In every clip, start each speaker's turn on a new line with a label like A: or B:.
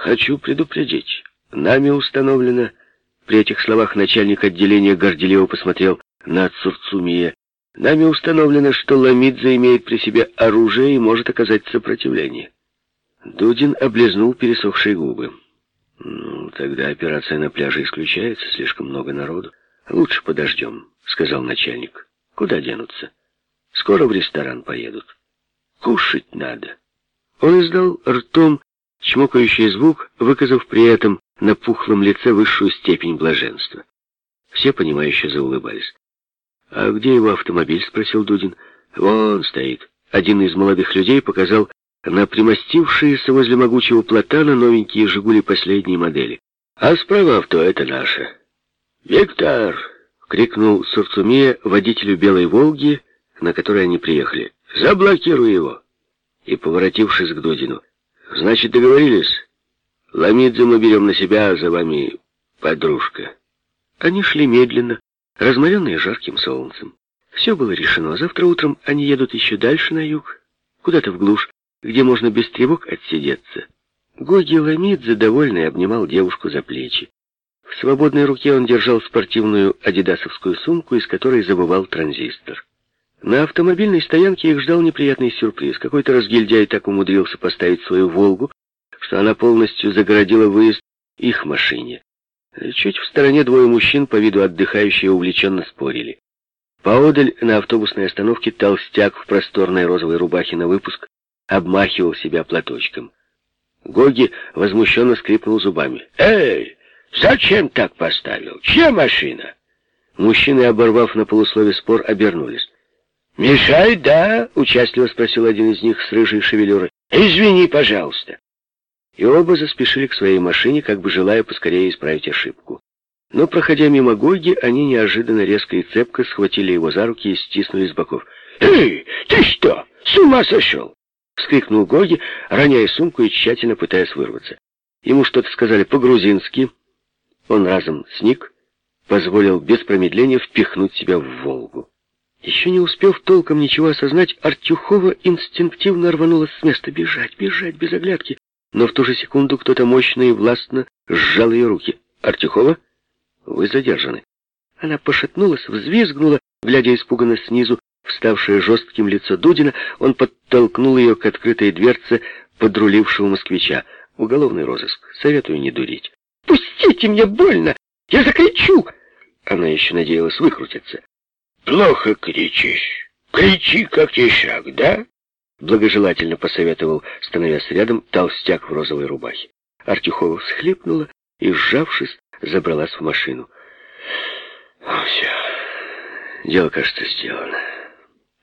A: Хочу предупредить. Нами установлено... При этих словах начальник отделения горделиво посмотрел на Цурцумия. Нами установлено, что Ламидзе имеет при себе оружие и может оказать сопротивление. Дудин облизнул пересохшие губы. «Ну, тогда операция на пляже исключается, слишком много народу. Лучше подождем», — сказал начальник. «Куда денутся? Скоро в ресторан поедут. Кушать надо». Он издал ртом чмокающий звук, выказав при этом на пухлом лице высшую степень блаженства. Все понимающе заулыбались. «А где его автомобиль?» — спросил Дудин. «Вон стоит». Один из молодых людей показал на примостившиеся возле могучего платана новенькие «Жигули» последней модели. «А справа авто — это наше». «Виктор!» — крикнул Сурцумия водителю «Белой Волги», на которой они приехали. «Заблокируй его!» И, поворотившись к Дудину, «Значит, договорились? Ламидзе мы берем на себя, а за вами подружка». Они шли медленно, разморенные жарким солнцем. Все было решено. Завтра утром они едут еще дальше на юг, куда-то в глушь, где можно без тревог отсидеться. Гоги Ламидзе, довольный, обнимал девушку за плечи. В свободной руке он держал спортивную адидасовскую сумку, из которой забывал транзистор. На автомобильной стоянке их ждал неприятный сюрприз. Какой-то разгильдяй так умудрился поставить свою «Волгу», что она полностью загородила выезд их машине. Чуть в стороне двое мужчин, по виду отдыхающие, увлеченно спорили. Поодаль на автобусной остановке толстяк в просторной розовой рубахе на выпуск обмахивал себя платочком. Гоги возмущенно скрипнул зубами. «Эй, зачем так поставил? Чья машина?» Мужчины, оборвав на полуслове спор, обернулись. «Мешает, да?» — участливо спросил один из них с рыжей шевелюрой. «Извини, пожалуйста». И оба заспешили к своей машине, как бы желая поскорее исправить ошибку. Но, проходя мимо Гоги, они неожиданно резко и цепко схватили его за руки и стиснули с боков. «Эй, ты что, с ума сошел?» — вскрикнул Гоги, роняя сумку и тщательно пытаясь вырваться. Ему что-то сказали по-грузински. Он разом сник, позволил без промедления впихнуть себя в «Волгу». Еще не успев толком ничего осознать, Артюхова инстинктивно рванулась с места. Бежать, бежать, без оглядки. Но в ту же секунду кто-то мощно и властно сжал ее руки. «Артюхова, вы задержаны». Она пошатнулась, взвизгнула, глядя испуганно снизу, вставшее жестким лицо Дудина, он подтолкнул ее к открытой дверце подрулившего москвича. Уголовный розыск. Советую не дурить. «Пустите, мне больно! Я закричу!» Она еще надеялась выкрутиться. «Плохо кричишь. Кричи, как тишак, да?» Благожелательно посоветовал, становясь рядом, толстяк в розовой рубахе. Артюхова всхлипнула и, сжавшись, забралась в машину. «Ну, все, дело, кажется, сделано».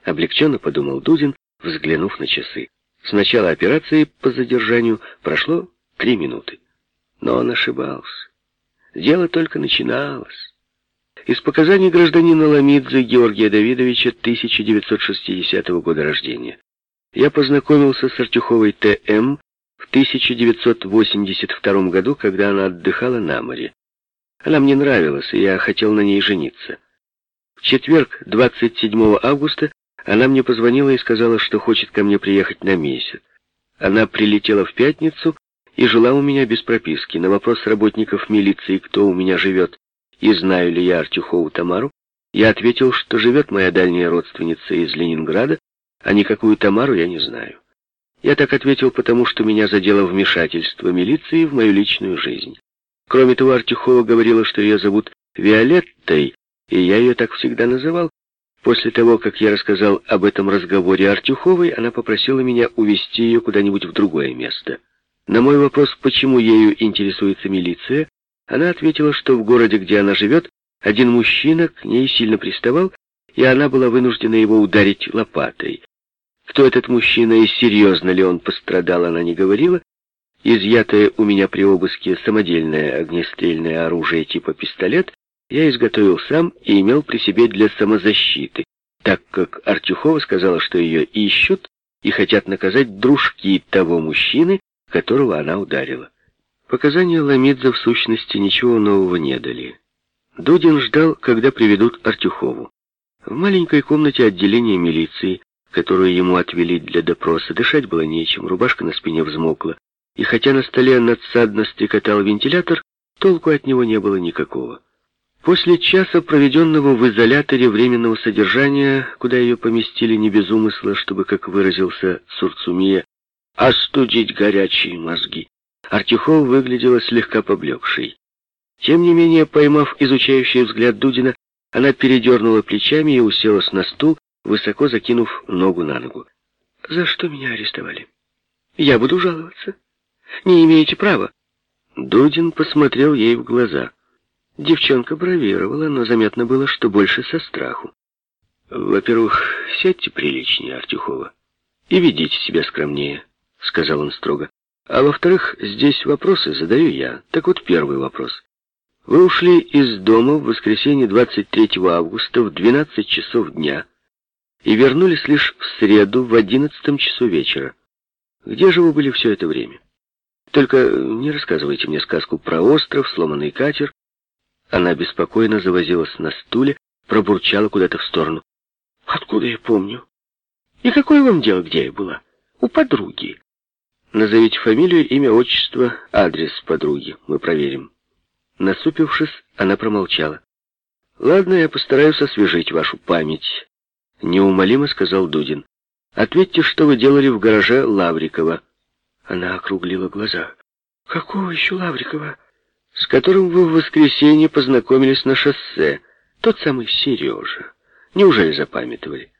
A: Облегченно подумал Дудин, взглянув на часы. С начала операции по задержанию прошло три минуты. Но он ошибался. Дело только начиналось. Из показаний гражданина Ламидзе Георгия Давидовича 1960 года рождения. Я познакомился с Артюховой Т.М. в 1982 году, когда она отдыхала на море. Она мне нравилась, и я хотел на ней жениться. В четверг, 27 августа, она мне позвонила и сказала, что хочет ко мне приехать на месяц. Она прилетела в пятницу и жила у меня без прописки. На вопрос работников милиции, кто у меня живет, и знаю ли я Артюхову Тамару, я ответил, что живет моя дальняя родственница из Ленинграда, а никакую Тамару я не знаю. Я так ответил, потому что меня задело вмешательство милиции в мою личную жизнь. Кроме того, Артюхова говорила, что ее зовут Виолеттой, и я ее так всегда называл. После того, как я рассказал об этом разговоре Артюховой, она попросила меня увезти ее куда-нибудь в другое место. На мой вопрос, почему ею интересуется милиция, она ответила, что в городе, где она живет, один мужчина к ней сильно приставал, и она была вынуждена его ударить лопатой. Кто этот мужчина и серьезно ли он пострадал, она не говорила. Изъятое у меня при обыске самодельное огнестрельное оружие типа пистолет я изготовил сам и имел при себе для самозащиты, так как Артюхова сказала, что ее ищут и хотят наказать дружки того мужчины, которого она ударила. Показания Ламидзе в сущности ничего нового не дали. Дудин ждал, когда приведут Артюхову. В маленькой комнате отделения милиции, которую ему отвели для допроса, дышать было нечем, рубашка на спине взмокла, и хотя на столе надсадно стрекотал вентилятор, толку от него не было никакого. После часа, проведенного в изоляторе временного содержания, куда ее поместили не без умысла, чтобы, как выразился Сурцумия, остудить горячие мозги, Артюхов выглядела слегка поблекшей. Тем не менее, поймав изучающий взгляд Дудина, она передернула плечами и уселась на стул, высоко закинув ногу на ногу. «За что меня арестовали? Я буду жаловаться. Не имеете права». Дудин посмотрел ей в глаза. Девчонка бравировала, но заметно было, что больше со страху. «Во-первых, сядьте приличнее, Артюхова, и ведите себя скромнее», — сказал он строго. «А во-вторых, здесь вопросы задаю я. Так вот, первый вопрос. Вы ушли из дома в воскресенье 23 августа в 12 часов дня и вернулись лишь в среду в 11 часу вечера. Где же вы были все это время? Только не рассказывайте мне сказку про остров, сломанный катер. Она беспокойно завозилась на стуле, пробурчала куда-то в сторону. Откуда я помню? И какое вам дело, где я была? У подруги. Назовите фамилию, имя, отчество, адрес подруги. Мы проверим. Насупившись, она промолчала. «Ладно, я постараюсь освежить вашу память», — неумолимо сказал Дудин. «Ответьте, что вы делали в гараже Лаврикова». Она округлила глаза. «Какого еще Лаврикова?» «С которым вы в воскресенье познакомились на шоссе. Тот самый Сережа. Неужели запамятовали?»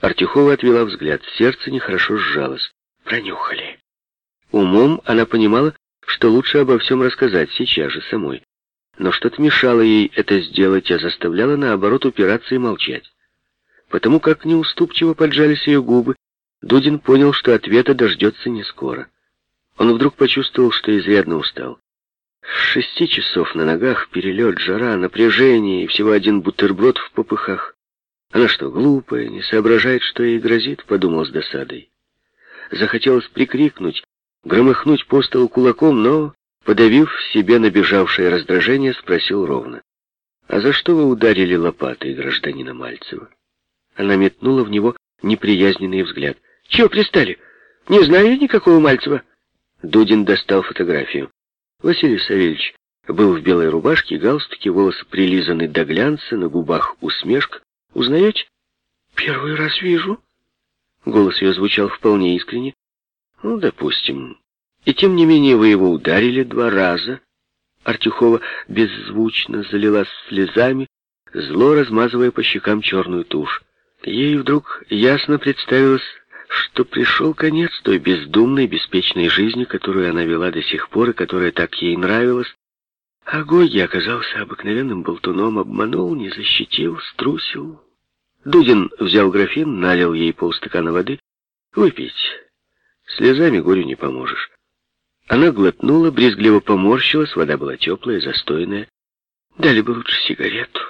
A: Артюхова отвела взгляд. Сердце нехорошо сжалось. «Пронюхали». Умом она понимала, что лучше обо всем рассказать сейчас же самой но что-то мешало ей это сделать, а заставляло, наоборот, упираться и молчать. Потому как неуступчиво поджались ее губы, Дудин понял, что ответа дождется не скоро. Он вдруг почувствовал, что изрядно устал. Шести часов на ногах, перелет, жара, напряжение и всего один бутерброд в попыхах. Она что, глупая, не соображает, что ей грозит, подумал с досадой. Захотелось прикрикнуть, громыхнуть по столу кулаком, но Подавив в себе набежавшее раздражение, спросил ровно. «А за что вы ударили лопатой гражданина Мальцева?» Она метнула в него неприязненный взгляд. «Чего пристали? Не знаю никакого Мальцева». Дудин достал фотографию. Василий Савельевич был в белой рубашке, галстуке, волосы прилизаны до глянца, на губах усмешка. «Узнаете?» «Первый раз вижу». Голос ее звучал вполне искренне. «Ну, допустим. И тем не менее вы его ударили два раза. Артюхова беззвучно залилась слезами, зло размазывая по щекам черную тушь. Ей вдруг ясно представилось, что пришел конец той бездумной, беспечной жизни, которую она вела до сих пор и которая так ей нравилась. А Гойя оказался обыкновенным болтуном, обманул, не защитил, струсил. Дудин взял графин, налил ей полстакана воды. «Выпить. Слезами горю не поможешь». Она глотнула, брезгливо поморщилась, вода была теплая, застойная. Дали бы лучше сигарету.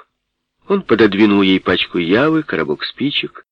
A: Он пододвинул ей пачку явы, коробок спичек.